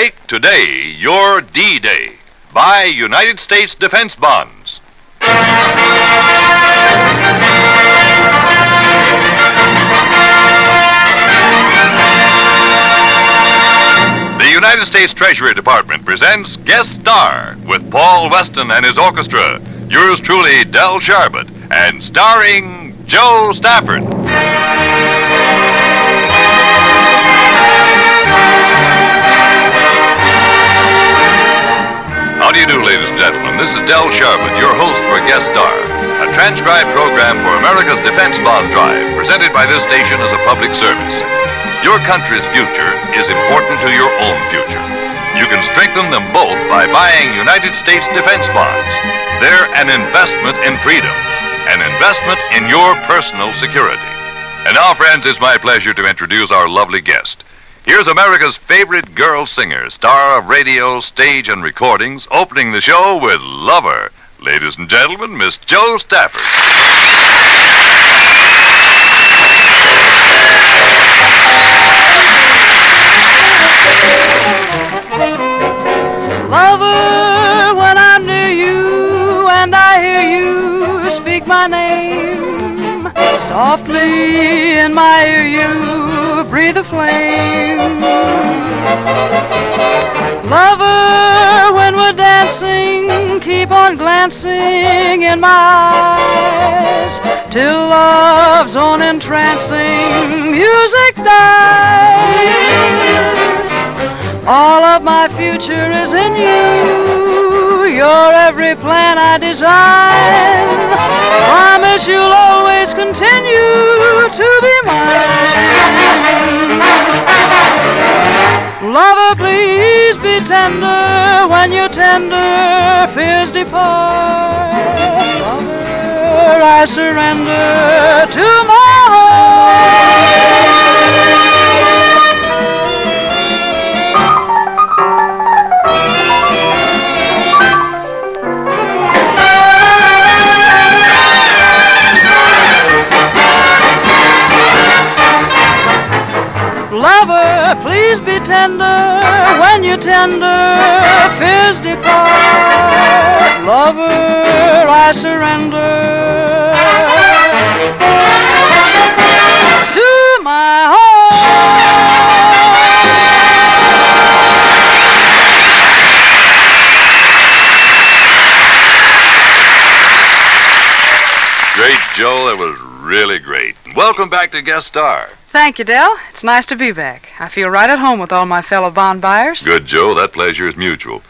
Make today your D Day. Buy United States defense bonds. The United States Treasury Department presents Guest Star with Paul Weston and his orchestra. Yours truly, Del Sharbutt, and starring Jo Stafford. America's Defense Bond Drive, presented by this station as a public service. Your country's future is important to your own future. You can strengthen them both by buying United States defense bonds. They're an investment in freedom, an investment in your personal security. And now, friends, it's my pleasure to introduce our lovely guest. Here's America's favorite girl singer, star of radio, stage, and recordings, opening the show with Lover. Ladies and gentlemen, Miss Jo Stafford. Lover, when I'm near you and I hear you speak my name, softly in my ear you breathe a flame. Lover, when we're dancing, keep on glancing in my eyes till love's own entrancing music dies. All of my future is in you. You're every plan I design. Promise you'll always continue to be mine. Lover, please be tender when your tender fears depart. Lover, I surrender to my heart. Tender when you tender fears depart. Lover, I surrender to my Great, Jo. That was really great. Welcome back to Guest Star. Thank you, Del. It's nice to be back. I feel right at home with all my fellow bond buyers. Good, Jo. That pleasure is mutual.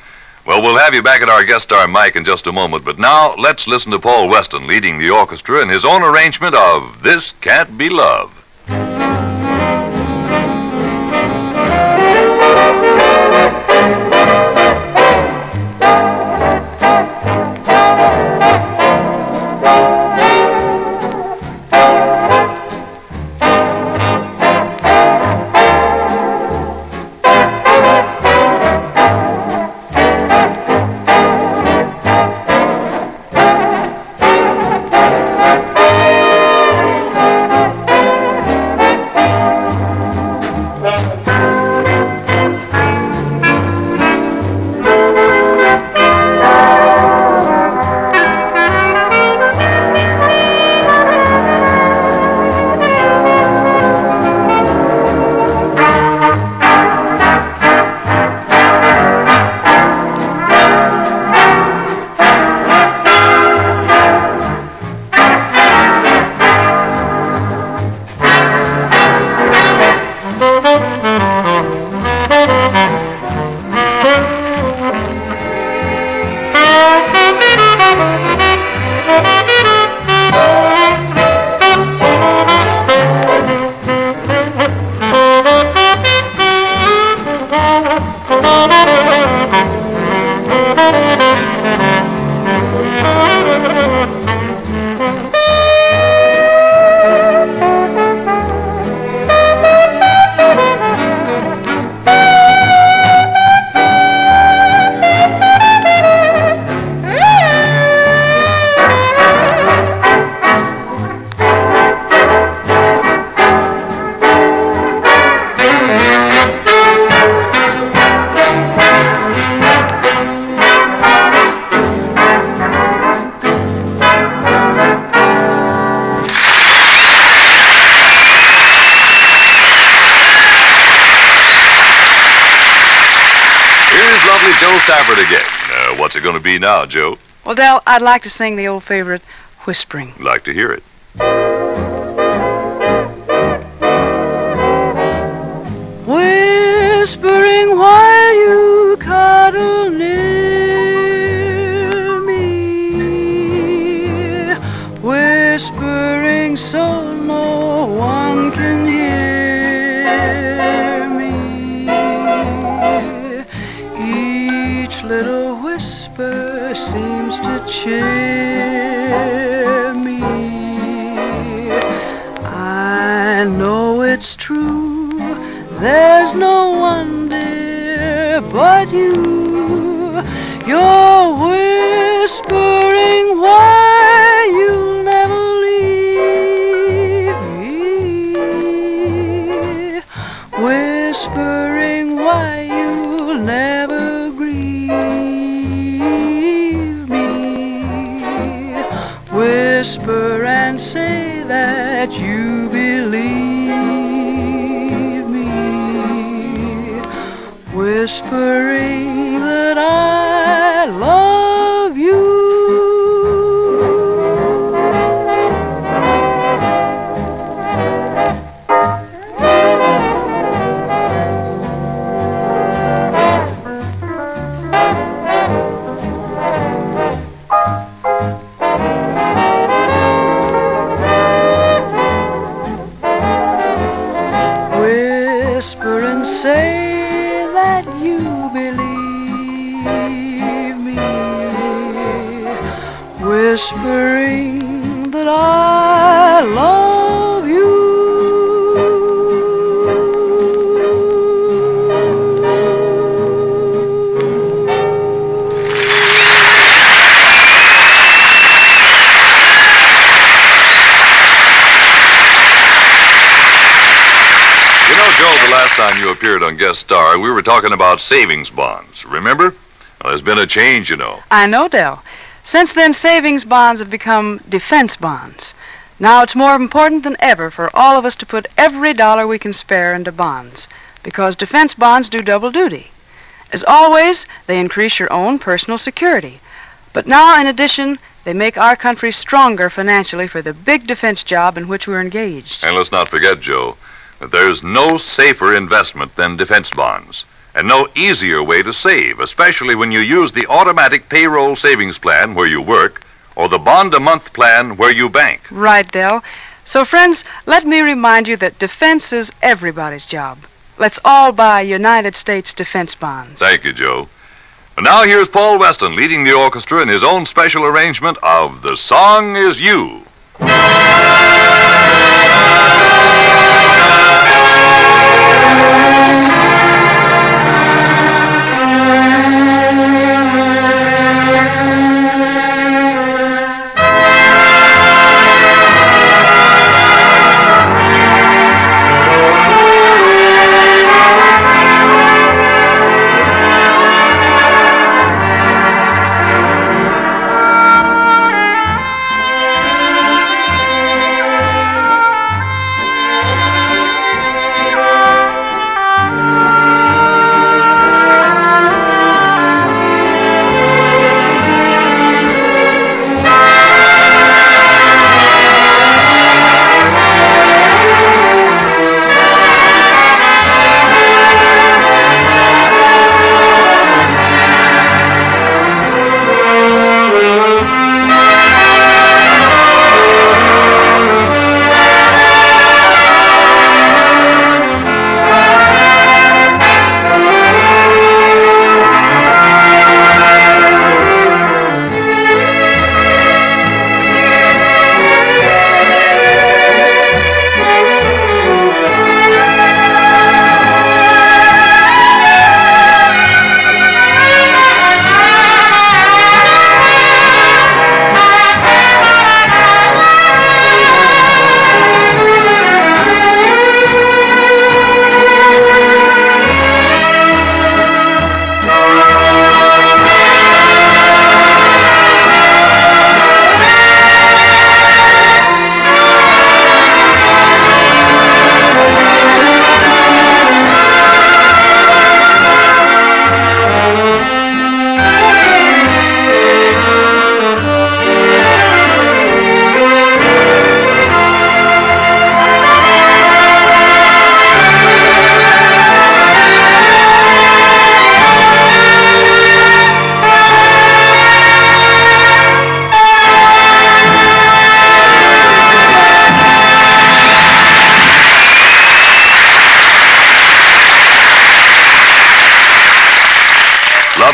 Well, we'll have you back at our guest star mic in just a moment, but now let's listen to Paul Weston leading the orchestra in his own arrangement of This Can't Be Love. Stafford again. Uh, what's it going to be now, Jo? Well, Del, I'd like to sing the old favorite, Whispering. Like to hear it. Whispering while you cuddle near me. Whispering so no one can cheer me. I know it's true. There's no one, dear, but you. You're Whispering believe me. Whispering that I love appeared on Guest Star, we were talking about savings bonds. Remember? Well, there's been a change, you know. I know, Del. Since then, savings bonds have become defense bonds. Now it's more important than ever for all of us to put every dollar we can spare into bonds, because defense bonds do double duty. As always, they increase your own personal security. But now, in addition, they make our country stronger financially for the big defense job in which we're engaged. And let's not forget, Jo, that there's no safer investment than defense bonds. And no easier way to save, especially when you use the automatic payroll savings plan where you work or the bond a month plan where you bank. Right, Del. So, friends, let me remind you that defense is everybody's job. Let's all buy United States defense bonds. Thank you, Jo. And now here's Paul Weston leading the orchestra in his own special arrangement of The Song Is You.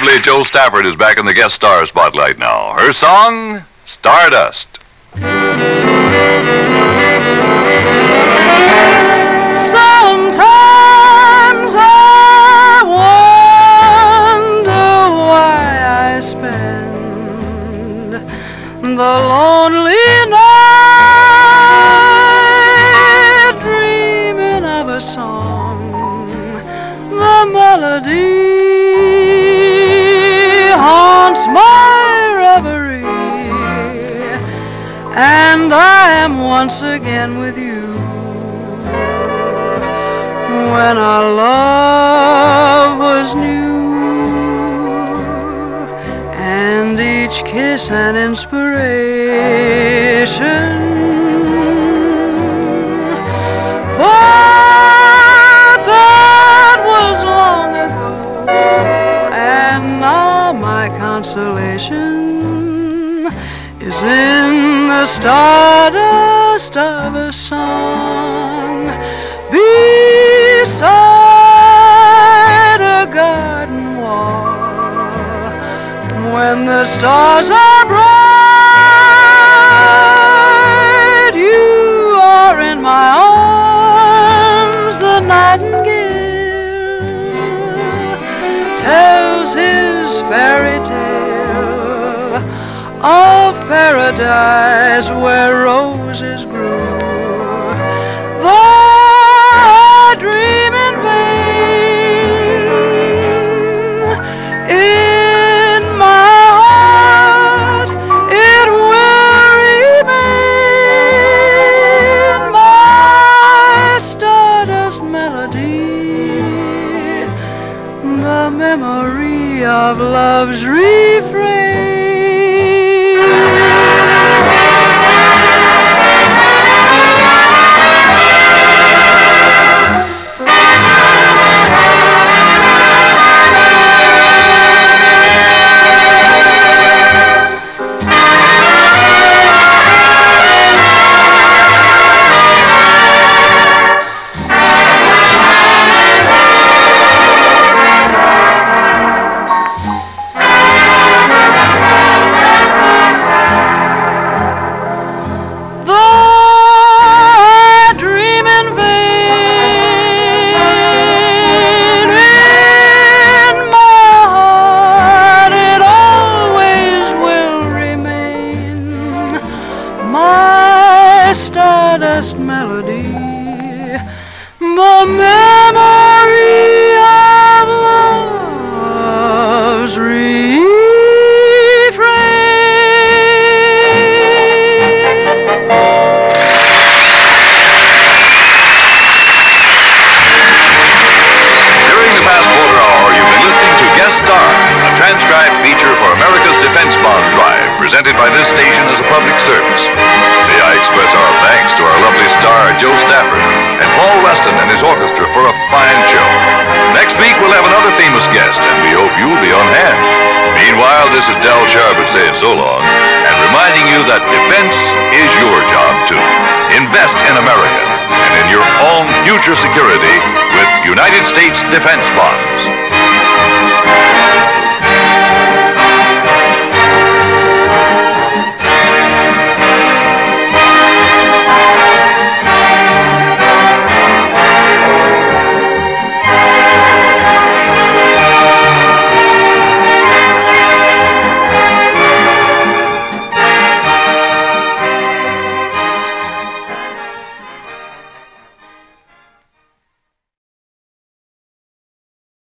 Lovely Jo Stafford is back in the guest star spotlight now. Her song, Stardust. Sometimes I wonder why I spend the lonely night dreaming of a song, the melody and I am once again with you when our love was new and each kiss an inspiration. But stardust of a song beside a garden wall. When the stars are bright you are in my arms the nightingale tells his fairy tale of paradise where roses grew though stardust melody, the memory presented by this station as a public service. May I express our thanks to our lovely star, Jo Stafford, and Paul Weston and his orchestra for a fine show. Next week, we'll have another famous guest, and we hope you'll be on hand. Meanwhile, this is Del Sharbutt saying so long, and reminding you that defense is your job, too. Invest in America and in your own future security with United States defense bonds.